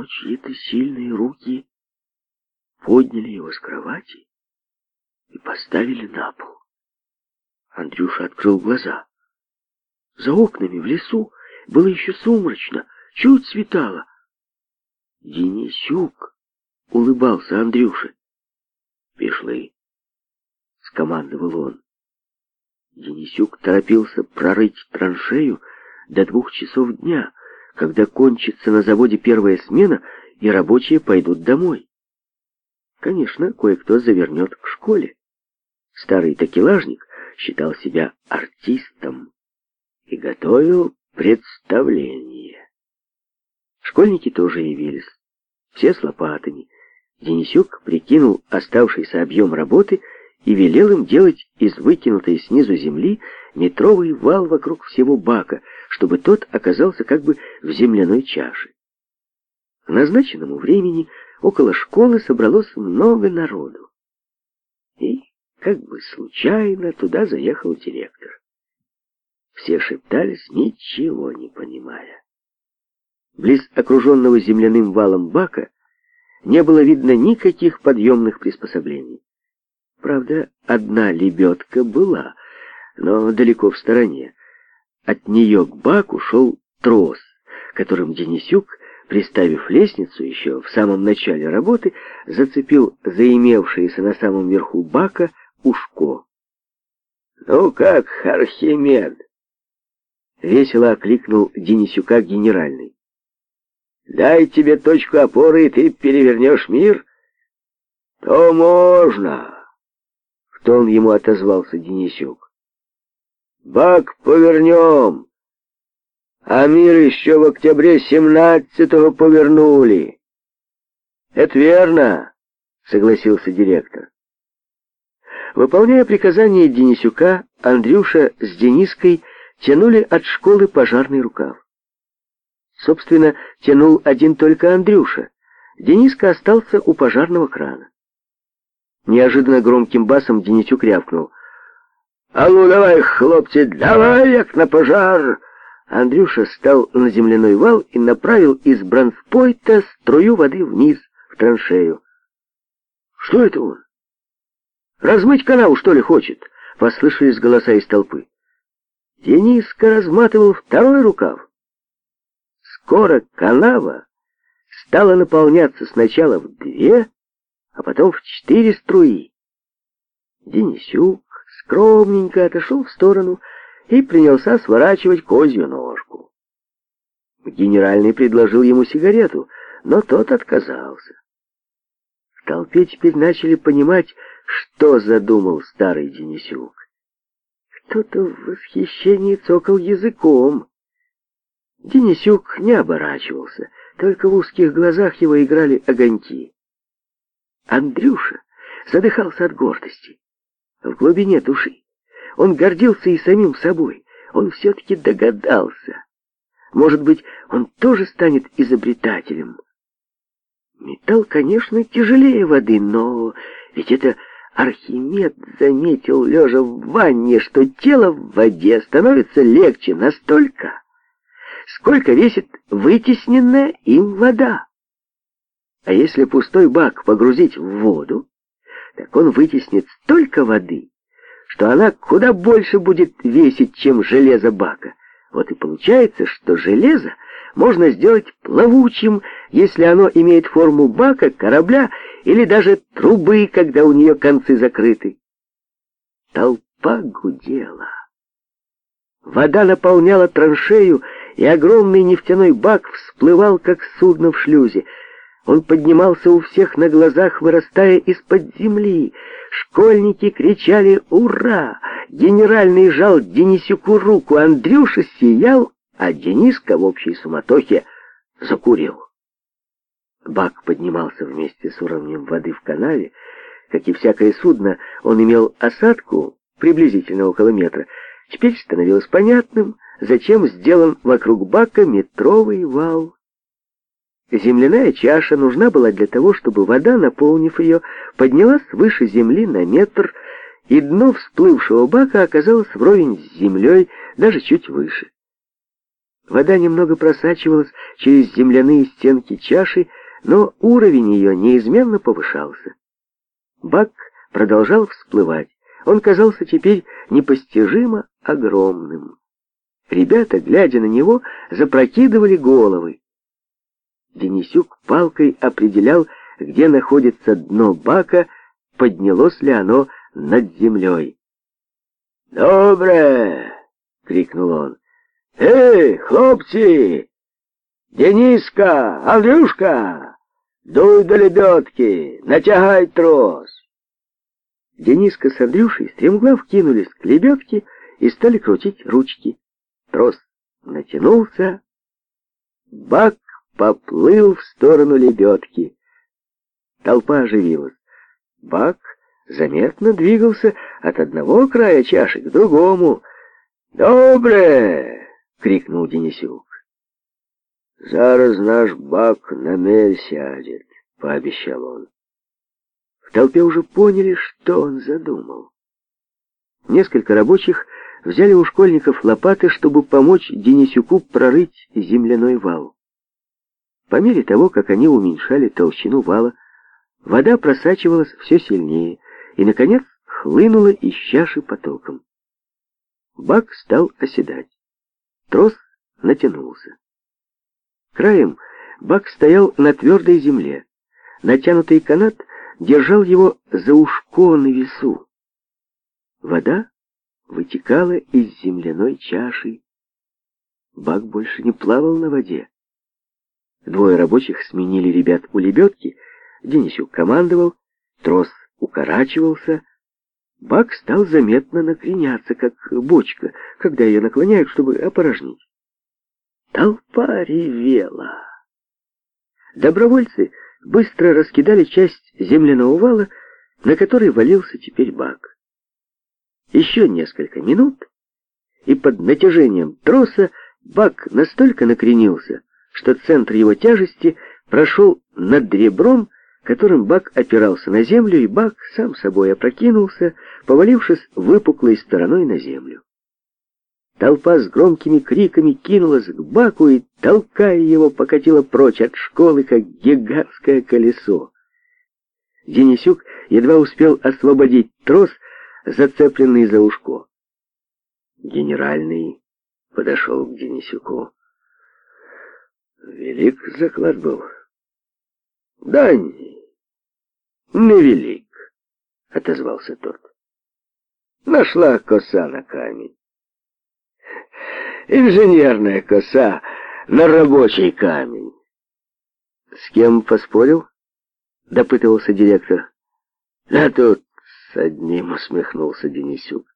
но чьи-то сильные руки подняли его с кровати и поставили на пол. Андрюша открыл глаза. За окнами в лесу было еще сумрачно, чуть светало. Денисюк улыбался Андрюше. «Пишлы!» — скомандовал он. Денисюк торопился прорыть траншею до двух часов дня — когда кончится на заводе первая смена, и рабочие пойдут домой. Конечно, кое-кто завернет к школе. Старый такелажник считал себя артистом и готовил представление. Школьники тоже явились, все с лопатами. Денисюк прикинул оставшийся объем работы и велел им делать из выкинутой снизу земли метровый вал вокруг всего бака — чтобы тот оказался как бы в земляной чаше. К назначенному времени около школы собралось много народу. И как бы случайно туда заехал директор. Все шептались, ничего не понимая. Близ окруженного земляным валом бака не было видно никаких подъемных приспособлений. Правда, одна лебедка была, но далеко в стороне. От нее к баку шел трос, которым Денисюк, приставив лестницу еще в самом начале работы, зацепил заимевшееся на самом верху бака ушко. «Ну как, Архимед?» Весело окликнул Денисюка генеральный. «Дай тебе точку опоры, и ты перевернешь мир?» «То можно!» — в тон ему отозвался Денисюк бак повернем. А мир еще в октябре семнадцатого повернули. Это верно, согласился директор. Выполняя приказание Денисюка, Андрюша с Дениской тянули от школы пожарный рукав. Собственно, тянул один только Андрюша. Дениска остался у пожарного крана. Неожиданно громким басом Денисюк рявкнул — Алло, давай, хлопцы, давай, як на пожар. Андрюша став на земляной вал и направил из бронспойта струю воды вниз, в траншею. Что это он? Размыть канаву, что ли, хочет? Послышались голоса из толпы. Дениска разматывал второй рукав. Скоро канава стала наполняться сначала в две, а потом в четыре струи. Денисюк, скромненько отошел в сторону и принялся сворачивать козью ножку. Генеральный предложил ему сигарету, но тот отказался. В толпе теперь начали понимать, что задумал старый Денисюк. Кто-то в восхищении цокал языком. Денисюк не оборачивался, только в узких глазах его играли огоньки. Андрюша задыхался от гордости в глубине души. Он гордился и самим собой. Он все-таки догадался. Может быть, он тоже станет изобретателем. Металл, конечно, тяжелее воды, но ведь это Архимед заметил, лежа в ванне, что тело в воде становится легче настолько, сколько весит вытесненная им вода. А если пустой бак погрузить в воду, он вытеснит столько воды, что она куда больше будет весить, чем железо бака. Вот и получается, что железо можно сделать плавучим, если оно имеет форму бака, корабля или даже трубы, когда у нее концы закрыты. Толпа гудела. Вода наполняла траншею, и огромный нефтяной бак всплывал, как судно в шлюзе — он поднимался у всех на глазах, вырастая из-под земли. Школьники кричали «Ура!», генеральный жал Денисюку руку, Андрюша сиял, а Дениска в общей суматохе закурил. Бак поднимался вместе с уровнем воды в канале. Как и всякое судно, он имел осадку приблизительно около метра. Теперь становилось понятным, зачем сделан вокруг бака метровый вал. Земляная чаша нужна была для того, чтобы вода, наполнив ее, поднялась выше земли на метр, и дно всплывшего бака оказалось вровень с землей, даже чуть выше. Вода немного просачивалась через земляные стенки чаши, но уровень ее неизменно повышался. Бак продолжал всплывать. Он казался теперь непостижимо огромным. Ребята, глядя на него, запрокидывали головы. Денисюк палкой определял, где находится дно бака, поднялось ли оно над землей. «Доброе!» — крикнул он. «Эй, хлопцы! Дениска, Андрюшка, дуй до лебедки, натягай трос!» Дениска с Андрюшей стремглав кинулись к лебедке и стали крутить ручки. Трос натянулся, бак поплыл в сторону лебедки. Толпа оживилась. Бак заметно двигался от одного края чаши к другому. «Добре!» — крикнул Денисюк. «Зараз наш бак на мель сядет», — пообещал он. В толпе уже поняли, что он задумал. Несколько рабочих взяли у школьников лопаты, чтобы помочь Денисюку прорыть земляной вал. По мере того, как они уменьшали толщину вала, вода просачивалась все сильнее и, наконец, хлынула из чаши потоком. Бак стал оседать. Трос натянулся. Краем бак стоял на твердой земле. Натянутый канат держал его за ушко на весу. Вода вытекала из земляной чаши. Бак больше не плавал на воде. Двое рабочих сменили ребят у лебедки, Денисюк командовал, трос укорачивался, бак стал заметно накреняться, как бочка, когда ее наклоняют, чтобы опорожнить. Толпа ревела. Добровольцы быстро раскидали часть земляного вала, на который валился теперь бак. Еще несколько минут, и под натяжением троса бак настолько накренился, что центр его тяжести прошел над ребром, которым Бак опирался на землю, и Бак сам собой опрокинулся, повалившись выпуклой стороной на землю. Толпа с громкими криками кинулась к Баку и, толкая его, покатила прочь от школы, как гигантское колесо. Денисюк едва успел освободить трос, зацепленный за ушко. Генеральный подошел к Денисюку. Велик заклад был. Да невелик, отозвался тот. Нашла коса на камень. Инженерная коса на рабочий камень. С кем поспорил? Допытывался директор. Да тут с одним усмехнулся Денисюк.